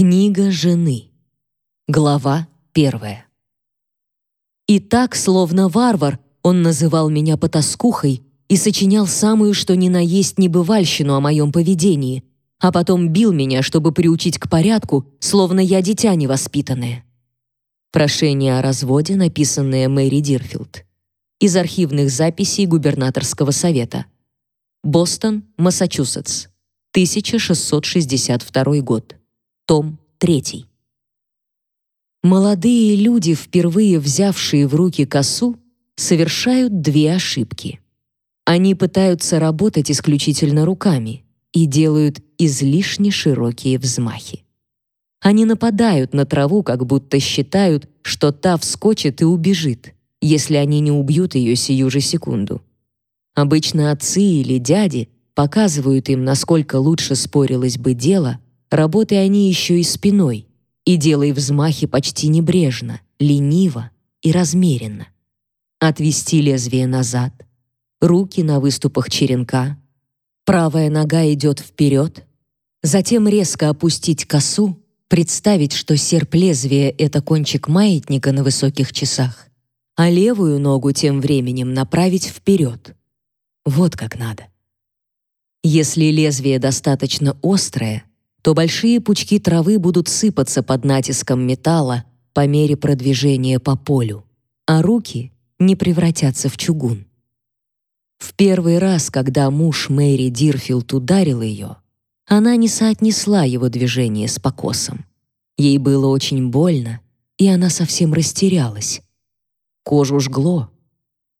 Книга жены. Глава первая. И так, словно варвар, он называл меня потаскухой и сочинял самую что ни на есть небывальщину о моем поведении, а потом бил меня, чтобы приучить к порядку, словно я дитя невоспитанное. Прошение о разводе, написанное Мэри Дирфилд. Из архивных записей губернаторского совета. Бостон, Массачусетс. 1662 год. Том 3. Молодые люди, впервые взявшие в руки косу, совершают две ошибки. Они пытаются работать исключительно руками и делают излишне широкие взмахи. Они нападают на траву, как будто считают, что та вскочит и убежит, если они не убьют ее сию же секунду. Обычно отцы или дяди показывают им, насколько лучше спорилось бы дело, работая они еще и спиной, и делай взмахи почти небрежно, лениво и размеренно. Отвести лезвие назад, руки на выступах черенка, правая нога идет вперед, затем резко опустить косу, представить, что серп лезвия — это кончик маятника на высоких часах, а левую ногу тем временем направить вперед. Вот как надо. Если лезвие достаточно острое, то большие пучки травы будут сыпаться под натиском металла по мере продвижения по полю, а руки не превратятся в чугун. В первый раз, когда муж Мэри Дирфилд ударил ее, она не соотнесла его движение с покосом. Ей было очень больно, и она совсем растерялась. Кожу жгло.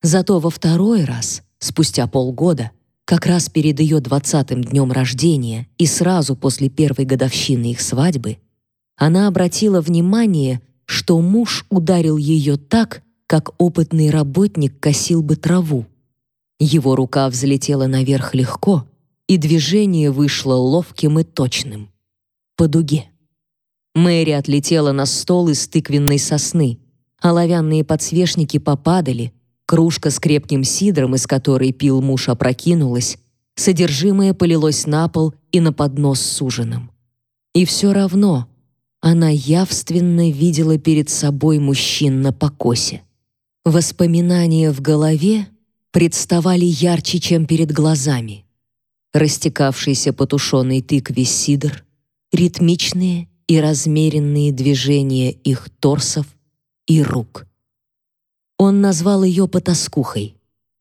Зато во второй раз, спустя полгода, как раз перед ее двадцатым днем рождения и сразу после первой годовщины их свадьбы, она обратила внимание, что муж ударил ее так, как опытный работник косил бы траву. Его рука взлетела наверх легко, и движение вышло ловким и точным. По дуге. Мэри отлетела на стол из тыквенной сосны, оловянные подсвечники попадали, Кружка с крепким сидром, из которой пил муж, опрокинулась, содержимое полилось на пол и на поднос с ужином. И все равно она явственно видела перед собой мужчин на покосе. Воспоминания в голове представали ярче, чем перед глазами. Растекавшийся по тушеной тыкве сидр, ритмичные и размеренные движения их торсов и рук — он назвал ее потаскухой.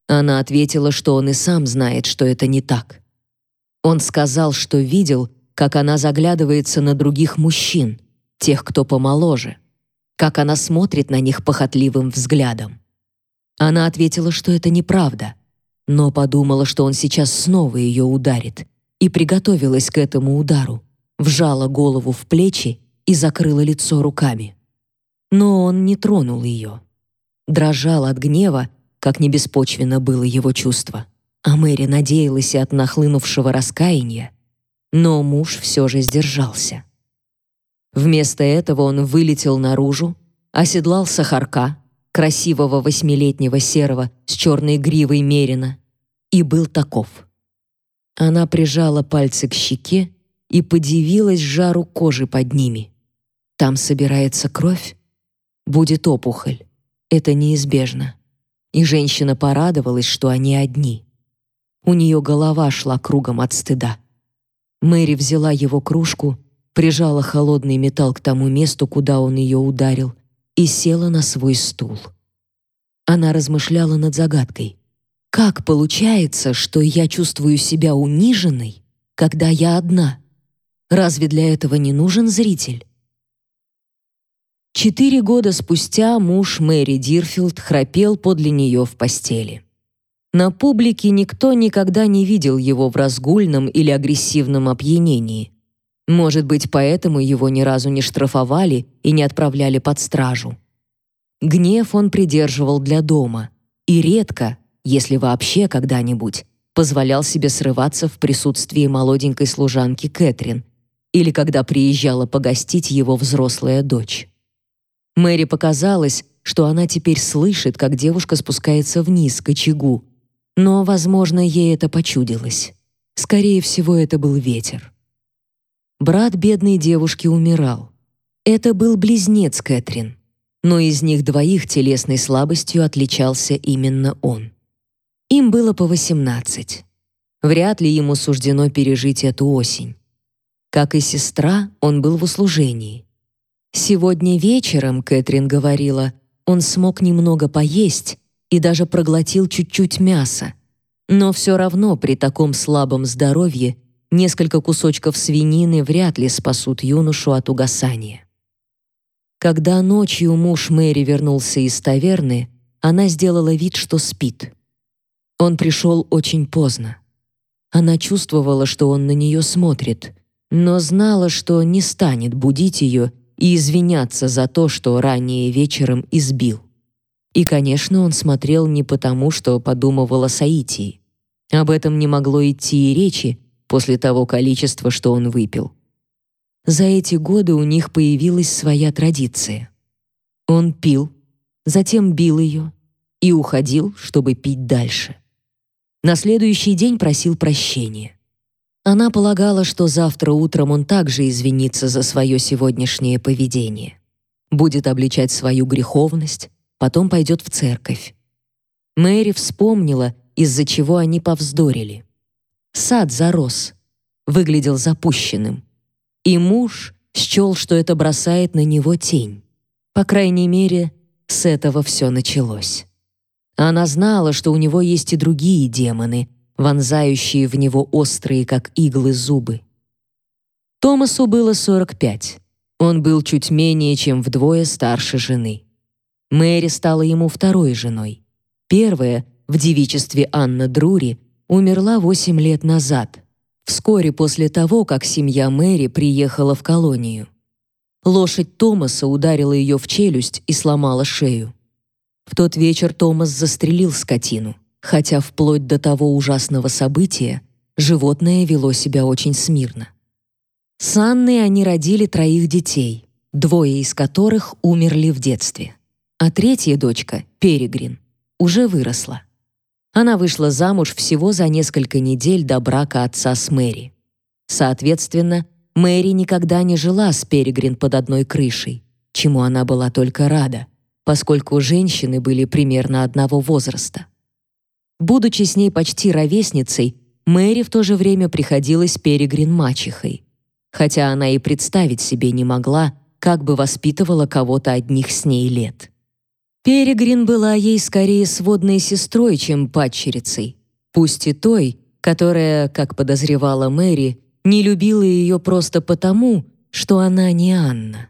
Она ответила, что он и сам знает, что это не так. Он сказал, что видел, как она заглядывается на других мужчин, тех, кто помоложе, как она смотрит на них похотливым взглядом. Она ответила, что это неправда, но подумала, что он сейчас снова ее ударит, и приготовилась к этому удару, вжала голову в плечи и закрыла лицо руками. Но он не тронул ее дрожал от гнева, как не беспочвенно было его чувство. А Мэри надеялась и от нахлынувшего раскаяния, но муж все же сдержался. Вместо этого он вылетел наружу, оседлал сахарка, красивого восьмилетнего серого с черной гривой мерина, и был таков. Она прижала пальцы к щеке и подивилась жару кожи под ними. Там собирается кровь, будет опухоль. Это неизбежно. И женщина порадовалась, что они одни. У нее голова шла кругом от стыда. Мэри взяла его кружку, прижала холодный металл к тому месту, куда он ее ударил, и села на свой стул. Она размышляла над загадкой. Как получается, что я чувствую себя униженной, когда я одна? Разве для этого не нужен зритель? Четыре года спустя муж Мэри Дирфилд храпел подле нее в постели. На публике никто никогда не видел его в разгульном или агрессивном опьянении. Может быть, поэтому его ни разу не штрафовали и не отправляли под стражу. Гнев он придерживал для дома и редко, если вообще когда-нибудь, позволял себе срываться в присутствии молоденькой служанки Кэтрин или когда приезжала погостить его взрослая дочь. Мэри показалось, что она теперь слышит, как девушка спускается вниз к очагу. Но, возможно, ей это почудилось. Скорее всего, это был ветер. Брат бедной девушки умирал. Это был близнец Кэтрин, но из них двоих телесной слабостью отличался именно он. Им было по 18. Вряд ли ему суждено пережить эту осень. Как и сестра, он был в услужении. Сегодня вечером, Кэтрин говорила, он смог немного поесть и даже проглотил чуть-чуть мяса. Но все равно при таком слабом здоровье несколько кусочков свинины вряд ли спасут юношу от угасания. Когда ночью муж Мэри вернулся из таверны, она сделала вид, что спит. Он пришел очень поздно. Она чувствовала, что он на нее смотрит, но знала, что не станет будить ее и извиняться за то, что ранее вечером избил. И, конечно, он смотрел не потому, что подумывал о Саитии. Об этом не могло идти и речи после того количества, что он выпил. За эти годы у них появилась своя традиция. Он пил, затем бил ее и уходил, чтобы пить дальше. На следующий день просил прощения. Она полагала, что завтра утром он также извинится за свое сегодняшнее поведение. Будет обличать свою греховность, потом пойдет в церковь. Мэри вспомнила, из-за чего они повздорили. Сад зарос, выглядел запущенным. И муж счел, что это бросает на него тень. По крайней мере, с этого все началось. Она знала, что у него есть и другие демоны — вонзающие в него острые, как иглы, зубы. Томасу было 45. Он был чуть менее, чем вдвое старше жены. Мэри стала ему второй женой. Первая, в девичестве Анна Друри, умерла 8 лет назад, вскоре после того, как семья Мэри приехала в колонию. Лошадь Томаса ударила ее в челюсть и сломала шею. В тот вечер Томас застрелил скотину хотя вплоть до того ужасного события животное вело себя очень смирно. С Анной они родили троих детей, двое из которых умерли в детстве. А третья дочка, Перегрин, уже выросла. Она вышла замуж всего за несколько недель до брака отца с Мэри. Соответственно, Мэри никогда не жила с Перегрин под одной крышей, чему она была только рада, поскольку женщины были примерно одного возраста. Будучи с ней почти ровесницей, Мэри в то же время приходилась Перегрин мачехой, хотя она и представить себе не могла, как бы воспитывала кого-то одних с ней лет. Перегрин была ей скорее сводной сестрой, чем падчерицей, пусть и той, которая, как подозревала Мэри, не любила ее просто потому, что она не Анна.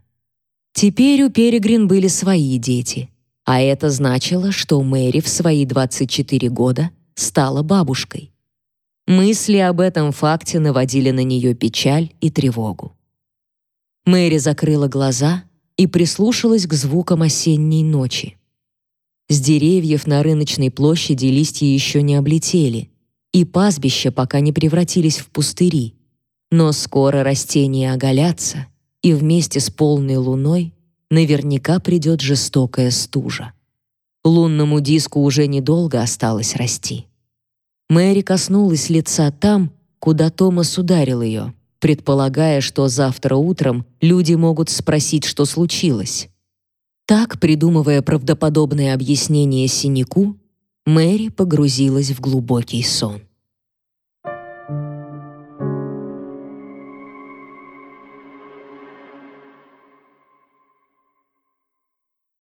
Теперь у Перегрин были свои дети — а это значило, что Мэри в свои 24 года стала бабушкой. Мысли об этом факте наводили на нее печаль и тревогу. Мэри закрыла глаза и прислушалась к звукам осенней ночи. С деревьев на рыночной площади листья еще не облетели, и пастбища пока не превратились в пустыри. Но скоро растения оголятся, и вместе с полной луной наверняка придет жестокая стужа. Лунному диску уже недолго осталось расти. Мэри коснулась лица там, куда Томас ударил ее, предполагая, что завтра утром люди могут спросить, что случилось. Так, придумывая правдоподобное объяснение синяку, Мэри погрузилась в глубокий сон.